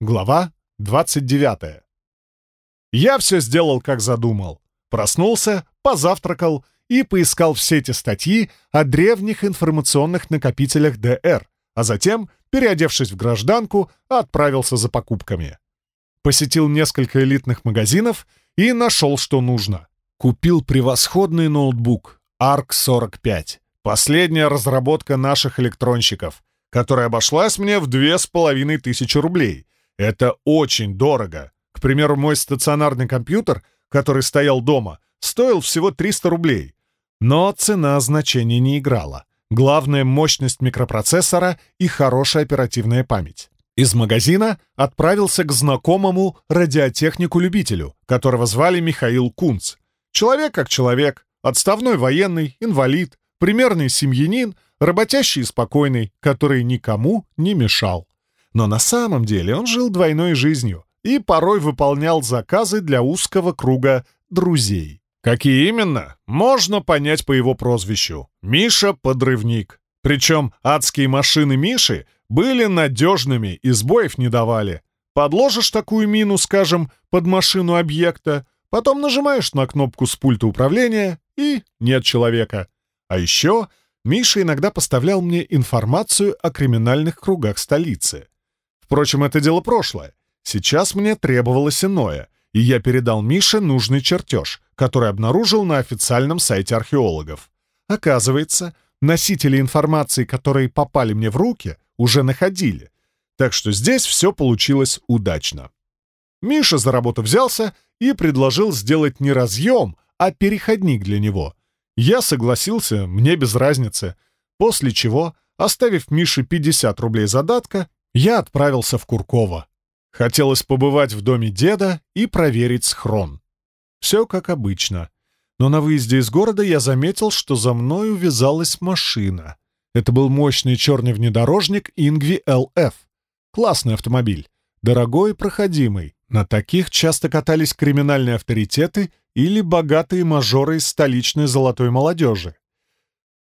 Глава 29. Я все сделал, как задумал. Проснулся, позавтракал и поискал в сети статьи о древних информационных накопителях ДР, а затем, переодевшись в гражданку, отправился за покупками. Посетил несколько элитных магазинов и нашел, что нужно. Купил превосходный ноутбук ARC 45, последняя разработка наших электронщиков, которая обошлась мне в две с половиной тысячи рублей. Это очень дорого. К примеру, мой стационарный компьютер, который стоял дома, стоил всего 300 рублей. Но цена значения не играла. Главное — мощность микропроцессора и хорошая оперативная память. Из магазина отправился к знакомому радиотехнику-любителю, которого звали Михаил Кунц. Человек как человек, отставной военный, инвалид, примерный семьянин, работящий и спокойный, который никому не мешал. Но на самом деле он жил двойной жизнью и порой выполнял заказы для узкого круга друзей. Какие именно, можно понять по его прозвищу. Миша — подрывник. Причем адские машины Миши были надежными и сбоев не давали. Подложишь такую мину, скажем, под машину объекта, потом нажимаешь на кнопку с пульта управления и нет человека. А еще Миша иногда поставлял мне информацию о криминальных кругах столицы. Впрочем, это дело прошлое. Сейчас мне требовалось иное, и я передал Мише нужный чертеж, который обнаружил на официальном сайте археологов. Оказывается, носители информации, которые попали мне в руки, уже находили. Так что здесь все получилось удачно. Миша за работу взялся и предложил сделать не разъем, а переходник для него. Я согласился, мне без разницы. После чего, оставив Мише 50 рублей задатка, я отправился в Курково. Хотелось побывать в доме деда и проверить схрон. Все как обычно. Но на выезде из города я заметил, что за мной увязалась машина. Это был мощный черный внедорожник Ингви ЛФ. Классный автомобиль. Дорогой и проходимый. На таких часто катались криминальные авторитеты или богатые мажоры из столичной золотой молодежи.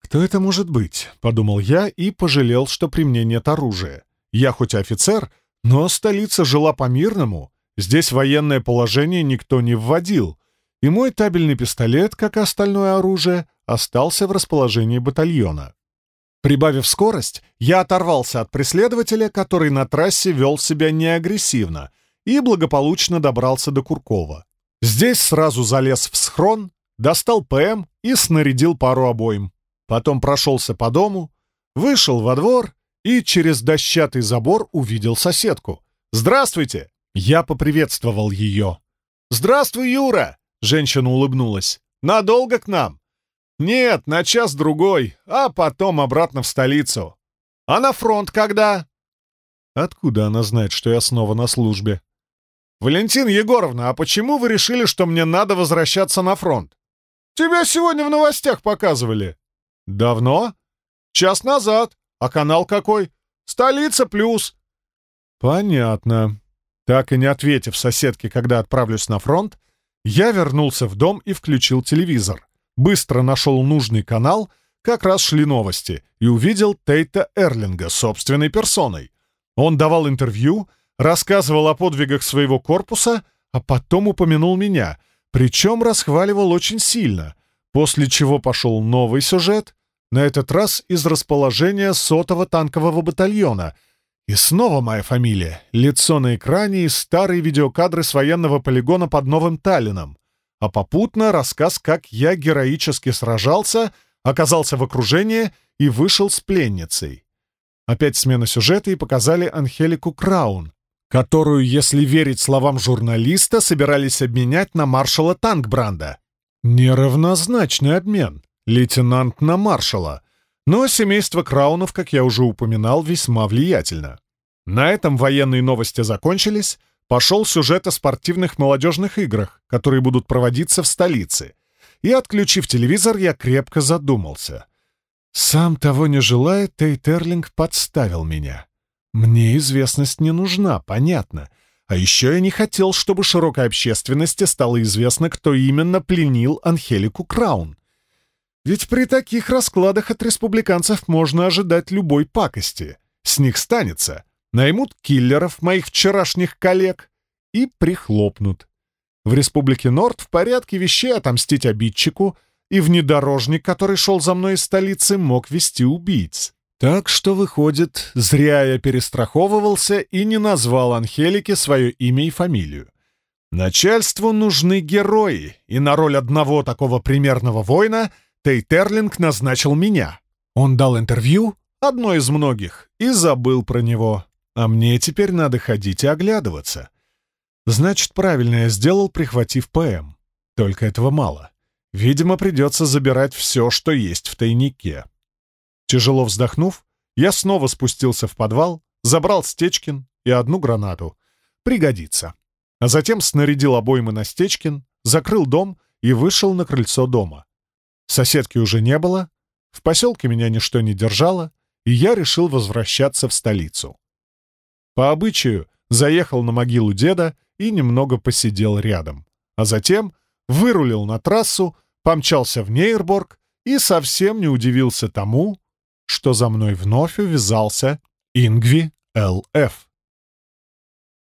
«Кто это может быть?» — подумал я и пожалел, что при мне нет оружия. Я хоть офицер, но столица жила по-мирному, здесь военное положение никто не вводил, и мой табельный пистолет, как и остальное оружие, остался в расположении батальона. Прибавив скорость, я оторвался от преследователя, который на трассе вел себя неагрессивно, и благополучно добрался до Куркова. Здесь сразу залез в схрон, достал ПМ и снарядил пару обоим. Потом прошелся по дому, вышел во двор и через дощатый забор увидел соседку. «Здравствуйте!» Я поприветствовал ее. «Здравствуй, Юра!» — женщина улыбнулась. «Надолго к нам?» «Нет, на час-другой, а потом обратно в столицу». «А на фронт когда?» «Откуда она знает, что я снова на службе?» «Валентина Егоровна, а почему вы решили, что мне надо возвращаться на фронт?» «Тебя сегодня в новостях показывали». «Давно?» «Час назад. А канал какой? Столица плюс. Понятно. Так и не ответив соседке, когда отправлюсь на фронт, я вернулся в дом и включил телевизор. Быстро нашел нужный канал, как раз шли новости, и увидел Тейта Эрлинга собственной персоной. Он давал интервью, рассказывал о подвигах своего корпуса, а потом упомянул меня, причем расхваливал очень сильно, после чего пошел новый сюжет, на этот раз из расположения сотого танкового батальона. И снова моя фамилия, лицо на экране и старые видеокадры с военного полигона под Новым Таллином. А попутно рассказ, как я героически сражался, оказался в окружении и вышел с пленницей. Опять смена сюжета и показали Анхелику Краун, которую, если верить словам журналиста, собирались обменять на маршала Танкбранда. Неравнозначный обмен лейтенант на маршала, но семейство Краунов, как я уже упоминал, весьма влиятельно. На этом военные новости закончились, пошел сюжет о спортивных молодежных играх, которые будут проводиться в столице. И, отключив телевизор, я крепко задумался. Сам того не желая, Тейтерлинг подставил меня. Мне известность не нужна, понятно. А еще я не хотел, чтобы широкой общественности стало известно, кто именно пленил Анхелику Краун. Ведь при таких раскладах от республиканцев можно ожидать любой пакости. С них станется. наймут киллеров, моих вчерашних коллег, и прихлопнут. В Республике Норд в порядке вещей отомстить обидчику, и внедорожник, который шел за мной из столицы, мог вести убийц. Так что, выходит, зря я перестраховывался и не назвал Анхелике свое имя и фамилию. Начальству нужны герои, и на роль одного такого примерного воина Тейтерлинг назначил меня. Он дал интервью, одно из многих, и забыл про него. А мне теперь надо ходить и оглядываться. Значит, правильно я сделал, прихватив ПМ. Только этого мало. Видимо, придется забирать все, что есть в тайнике. Тяжело вздохнув, я снова спустился в подвал, забрал Стечкин и одну гранату. Пригодится. А затем снарядил обоймы на Стечкин, закрыл дом и вышел на крыльцо дома. Соседки уже не было, в поселке меня ничто не держало, и я решил возвращаться в столицу. По обычаю заехал на могилу деда и немного посидел рядом, а затем вырулил на трассу, помчался в Нейрборг и совсем не удивился тому, что за мной вновь увязался Ингви Л.Ф.